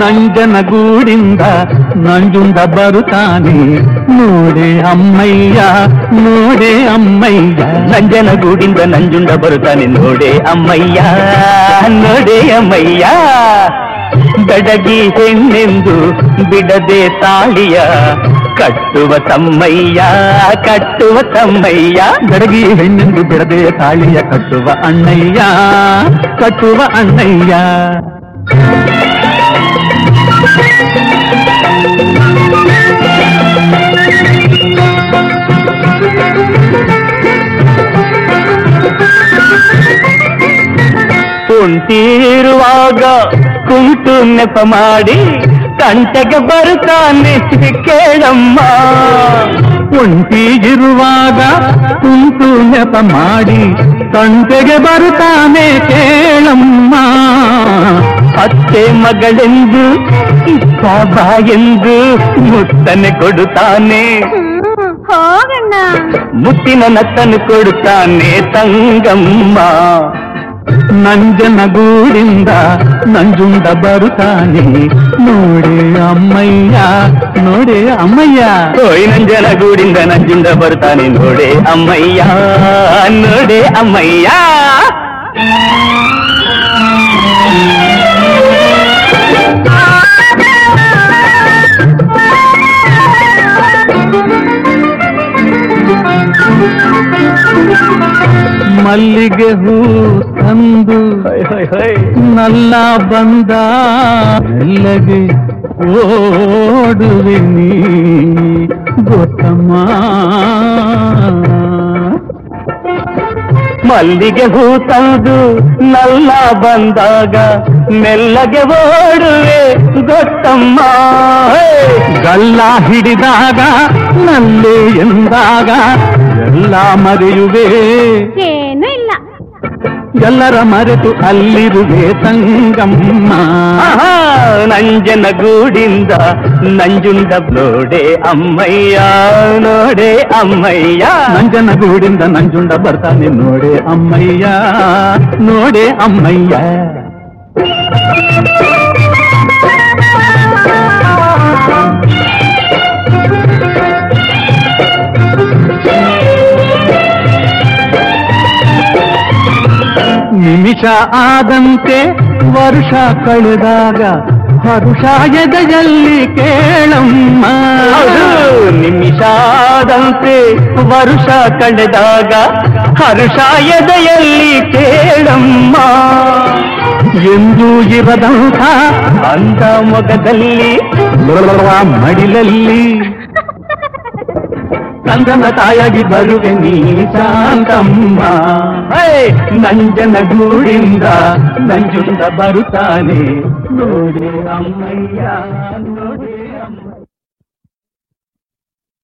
ನಂಜನಗೂಡಿಂದ ನಂಜುಂಡ ಬರುತ್ತಾನೆ. ನೋಡೆ ಅಮ್ಮಯ್ಯ ನೋಡೆ ಅಮ್ಮಯ್ಯ. ನಂಜನಗೂಡಿಂದ ನಂಜುಂಡ ಬರುತ್ತಾನೆ, ನೋಡೆ ಅಮ್ಮಯ್ಯ ನೋಡೆ ಅಮ್ಮಯ್ಯ. ಬಡಗಿ ಹೆಣ್ಣೆಂದು ಬಿಡದೆ ತಾಳಿಯ ಕಟ್ಟುವ ತಮ್ಮಯ್ಯ ಕಟ್ಟುವ ತಮ್ಮಯ್ಯ. ಬೆಡಗಿ ಹೆಣ್ಣೆಂದು ಬಿಡದೆ ತಾಳಿಯ ಕಟ್ಟುವ ಅಣ್ಣಯ್ಯ ಕಟ್ಟುವ ಅಣ್ಣಯ್ಯ. ಕುಂತಿರುವಾಗ ಕುಂಟು ನೆಪ ಮಾಡಿ ಕಂಟೆಗೆ ಬರುತ್ತಾನೆ ಕೇಳಮ್ಮ ಒಂಟಿ ಇರುವಾಗ ಕುಂಟು ನೆಪ ಮಾಡಿ ತಂಟೆಗೆ ಬರುತ್ತಾನೆ ಕೇಳಮ್ಮ ಅತ್ತೆ ಮಗಳೆಂದು ಇತ್ತ ಎಂದು ಮುತ್ತನೆ ಕೊಡುತ್ತಾನೆ. ಹೋಗಣ್ಣ. ಮುತ್ತಿನ ನತ್ತನು ಕೊಡುತ್ತಾನೆ ತಂಗಮ್ಮ. ನಂಜನಗೂಡಿಂದ ನಂಜುಂಡ ಬರುತ್ತಾನೆ. ನೋಡಿ ಅಮ್ಮಯ್ಯ ನೋಡೆ ಅಮ್ಮಯ್ಯ. ಓಯ್ ನಂಜನಗೂಡಿಂದ ನಂಜುಂಡ ಬರುತ್ತಾನೆ. ನೋಡೆ ಅಮ್ಮಯ್ಯ ನೋಡಿ ಅಮ್ಮಯ್ಯ. ಮಲ್ಲಿಗೆ ಹೂ ತಂದು ಹೊಯ್ ಹೊಯ್ ಹೊಯ್ ನಲ್ಲ ಬಂದ ಮೆಲ್ಲಗೆ ಓಡುವೆ ನೀ ಗೊತ್ತಮ್ಮ ಮಲ್ಲಿಗೆ ಹೂ ತಂದು ನಲ್ಲ ಬಂದಾಗ ಮೆಲ್ಲಗೆ ಓಡುವೆ ಗೊತ್ತಮ್ಮ ಹೇ! ಗಲ್ಲ ಹಿಡಿದಾಗ ನಲ್ಲೆ ಎಂದಾಗ ಎಲ್ಲ ಮರೆಯುವೆ. ಏನೂ ಇಲ್ಲ. ಎಲ್ಲರ ಮರೆತು ಅಲ್ಲಿರುವೆ ತಂಗಮ್ಮ. ನಂಜನ ಗೂಡಿಂದ ನಂಜುಂಡ ನೋಡೆ ಅಮ್ಮಯ್ಯ ನೋಡೆ ಅಮ್ಮಯ್ಯ. ನಂಜನಗೂಡಿಂದ ನಂಜುಂಡ ಬರ್ತಾನೆ ನೋಡೆ ಅಮ್ಮಯ್ಯ ನೋಡೆ ಅಮ್ಮಯ್ಯ. ನಿಮಿಷ ಆದಂತೆ ವರ್ಷ ಕಳೆದಾಗ ಹರುಷ ಎದೆಯಲ್ಲಿ ಕೇಳಮ್ಮ. ನಿಮಿಷ ನಿಮಿಷಾದಂತೆ ವರುಷ ಕಳೆದಾಗ ಹರುಷ ಎದೆಯಲ್ಲಿ ಕೇಳಮ್ಮ. ಎಂದು ಇರದಂಥ ಅಂದ ಮೊಗದಲ್ಲಿ ಮಡಿಲಲ್ಲಿ ಕಂದನ ತಾಯಾಗಿ ಬರುವೆ ನೀ ಶಾಂತಮ್ಮ ಹೇ, ನಂಜನಗೂಡಿಂದ ನಂಜುಂಡ ಬರುತ್ತಾನೆ ನೋಡಿ ಅಮ್ಮಯ್ಯ ನೋಡಿ